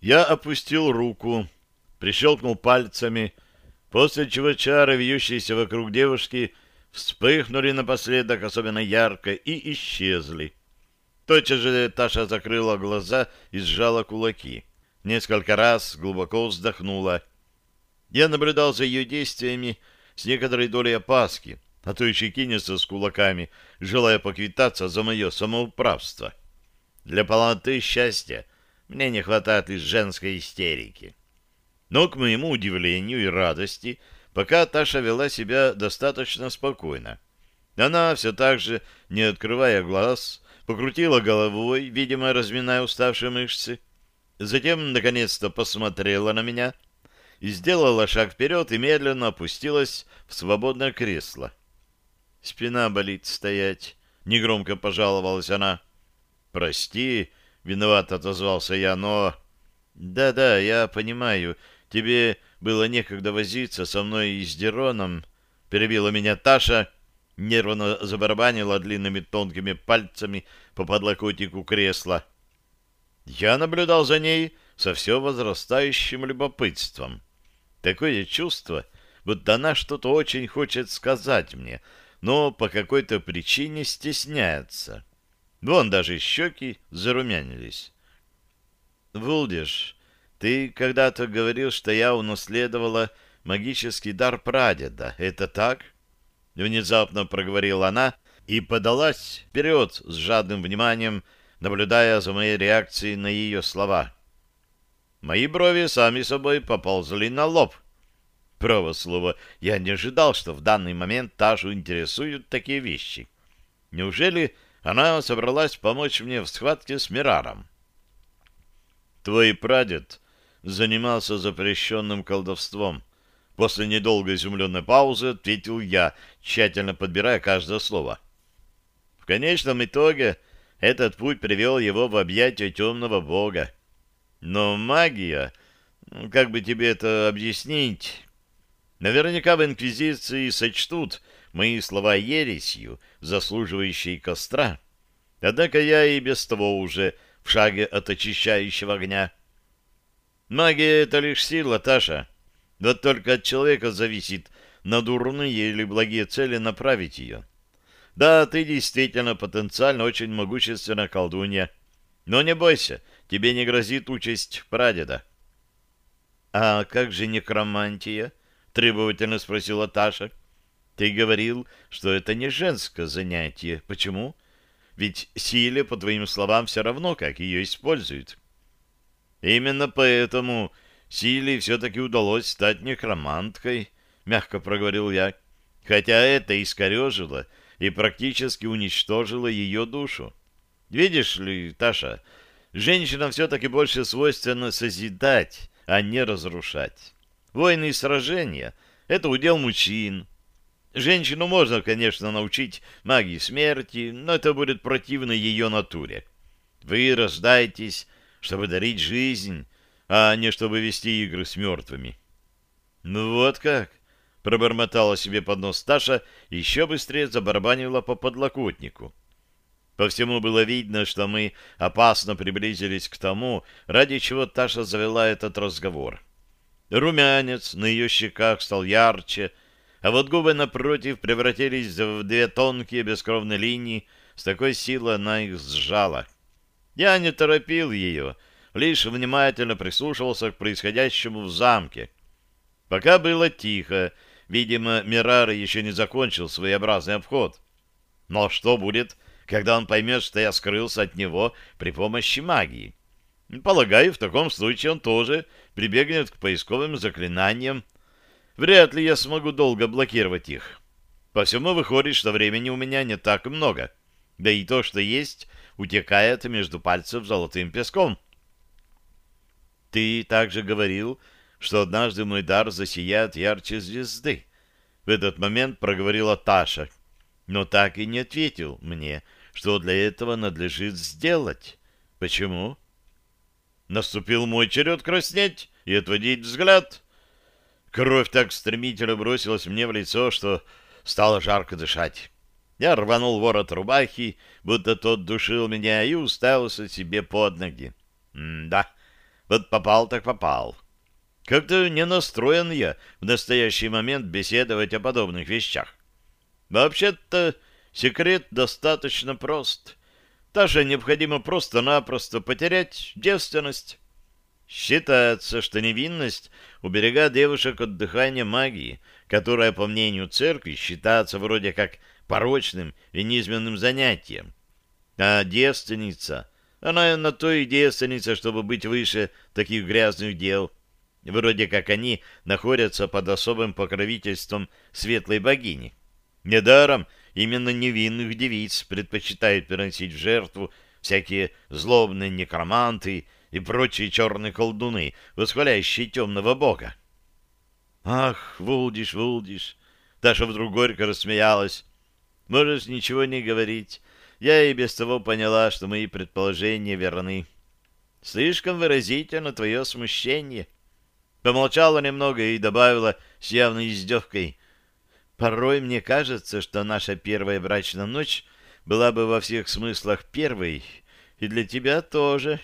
Я опустил руку, прищелкнул пальцами, после чего чары, вьющиеся вокруг девушки, вспыхнули напоследок особенно ярко и исчезли. Тотчас же Таша закрыла глаза и сжала кулаки. Несколько раз глубоко вздохнула. Я наблюдал за ее действиями с некоторой долей опаски, а то еще кинется с кулаками, желая поквитаться за мое самоуправство. Для полноты счастья мне не хватает лишь женской истерики. Но, к моему удивлению и радости, пока Таша вела себя достаточно спокойно. Она все так же, не открывая глаз, покрутила головой, видимо, разминая уставшие мышцы, затем, наконец-то, посмотрела на меня и сделала шаг вперед и медленно опустилась в свободное кресло. «Спина болит стоять», — негромко пожаловалась она. «Прости», — виноват отозвался я, — «но...» «Да-да, я понимаю, тебе было некогда возиться со мной и с Дероном», — перебила меня Таша, — нервно забарабанила длинными тонкими пальцами по подлокотнику кресла. Я наблюдал за ней со все возрастающим любопытством. Такое чувство, будто она что-то очень хочет сказать мне, но по какой-то причине стесняется. Вон даже щеки зарумянились. «Вулдиш, ты когда-то говорил, что я унаследовала магический дар прадеда. Это так?» Внезапно проговорила она и подалась вперед с жадным вниманием, наблюдая за моей реакцией на ее слова. Мои брови сами собой поползли на лоб. Право слово, я не ожидал, что в данный момент Ташу интересуют такие вещи. Неужели она собралась помочь мне в схватке с Мираром? Твой прадед занимался запрещенным колдовством, После недолгой изумленной паузы ответил я, тщательно подбирая каждое слово. В конечном итоге этот путь привел его в объятия темного бога. Но магия, ну, как бы тебе это объяснить? Наверняка в Инквизиции сочтут мои слова ересью, заслуживающей костра. Однако я и без того уже в шаге от очищающего огня. Магия — это лишь сила, Таша. Вот только от человека зависит, на дурные или благие цели направить ее. Да, ты действительно потенциально очень могущественная колдунья. Но не бойся, тебе не грозит участь прадеда. — А как же некромантия? — требовательно спросила Таша. — Ты говорил, что это не женское занятие. Почему? Ведь силе, по твоим словам, все равно, как ее используют. — Именно поэтому Силе все-таки удалось стать некроманткой, — мягко проговорил я, хотя это искорежило и практически уничтожило ее душу. Видишь ли, Таша, женщинам все-таки больше свойственно созидать, а не разрушать. Войны и сражения — это удел мужчин. Женщину можно, конечно, научить магии смерти, но это будет противно ее натуре. Вы рождаетесь, чтобы дарить жизнь, а не чтобы вести игры с мертвыми. «Ну вот как!» — пробормотала себе под нос Таша еще быстрее забарабанила по подлокотнику. По всему было видно, что мы опасно приблизились к тому, ради чего Таша завела этот разговор. Румянец на ее щеках стал ярче, а вот губы напротив превратились в две тонкие бескровные линии, с такой силой она их сжала. Я не торопил ее, — лишь внимательно прислушивался к происходящему в замке. Пока было тихо, видимо, Мирар еще не закончил своеобразный обход. Но что будет, когда он поймет, что я скрылся от него при помощи магии? Полагаю, в таком случае он тоже прибегнет к поисковым заклинаниям. Вряд ли я смогу долго блокировать их. По всему выходит, что времени у меня не так много. Да и то, что есть, утекает между пальцев золотым песком. Ты также говорил, что однажды мой дар засияет ярче звезды. В этот момент проговорила Таша, но так и не ответил мне, что для этого надлежит сделать. Почему? Наступил мой черед краснеть и отводить взгляд. Кровь так стремительно бросилась мне в лицо, что стало жарко дышать. Я рванул ворот рубахи, будто тот душил меня, и уставился себе под ноги. М да, Вот попал так попал. Как-то не настроен я в настоящий момент беседовать о подобных вещах. Вообще-то секрет достаточно прост. Таша необходимо просто-напросто потерять девственность. Считается, что невинность уберегает девушек от дыхания магии, которая, по мнению церкви, считается вроде как порочным и низменным занятием. А девственница, она на то и девственница, чтобы быть выше таких грязных дел. Вроде как они находятся под особым покровительством светлой богини. Недаром именно невинных девиц предпочитают переносить в жертву всякие злобные некроманты прочие черные колдуны, восхваляющие темного бога. «Ах, Вулдиш, Вулдиш!» Таша вдруг горько рассмеялась. «Можешь ничего не говорить. Я и без того поняла, что мои предположения верны. Слишком выразительно твое смущение». Помолчала немного и добавила с явной издевкой. Порой мне кажется, что наша первая брачная ночь была бы во всех смыслах первой, и для тебя тоже.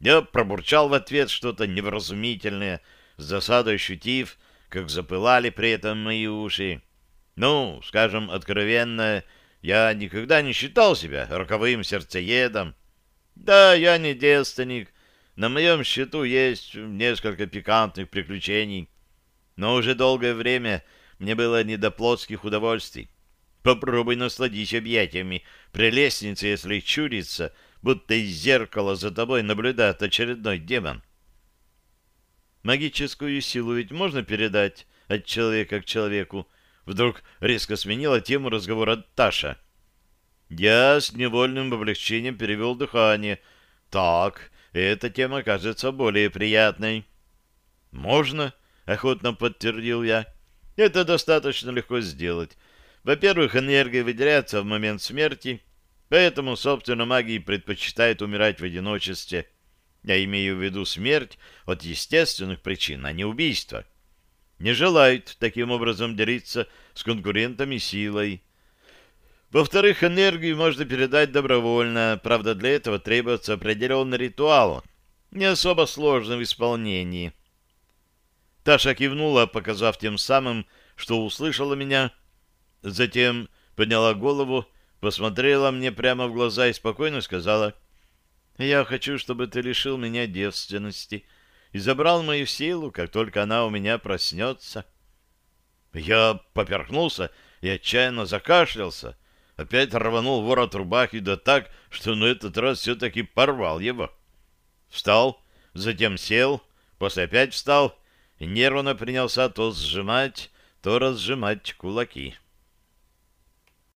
Я пробурчал в ответ что-то невразумительное, с засадой ощутив, как запылали при этом мои уши. Ну, скажем откровенно, я никогда не считал себя роковым сердцеедом. Да, я не девственник, на моем счету есть несколько пикантных приключений, но уже долгое время мне было не до плотских удовольствий. Попробуй насладись объятиями при лестнице, если чурится, будто из зеркала за тобой наблюдает очередной демон. Магическую силу ведь можно передать от человека к человеку? Вдруг резко сменила тему разговора Таша. Я с невольным облегчением перевел дыхание. Так, эта тема кажется более приятной. Можно, охотно подтвердил я. Это достаточно легко сделать. Во-первых, энергия выделяется в момент смерти, поэтому, собственно, магии предпочитают умирать в одиночестве. Я имею в виду смерть от естественных причин, а не убийства. Не желают таким образом делиться с конкурентами силой. Во-вторых, энергию можно передать добровольно, правда, для этого требуется определенный ритуал, не особо сложный в исполнении. Таша кивнула, показав тем самым, что услышала меня. Затем подняла голову, посмотрела мне прямо в глаза и спокойно сказала, «Я хочу, чтобы ты лишил меня девственности и забрал мою силу, как только она у меня проснется». Я поперхнулся и отчаянно закашлялся. Опять рванул ворот рубахи, да так, что на этот раз все-таки порвал его. Встал, затем сел, после опять встал и нервно принялся то сжимать, то разжимать кулаки.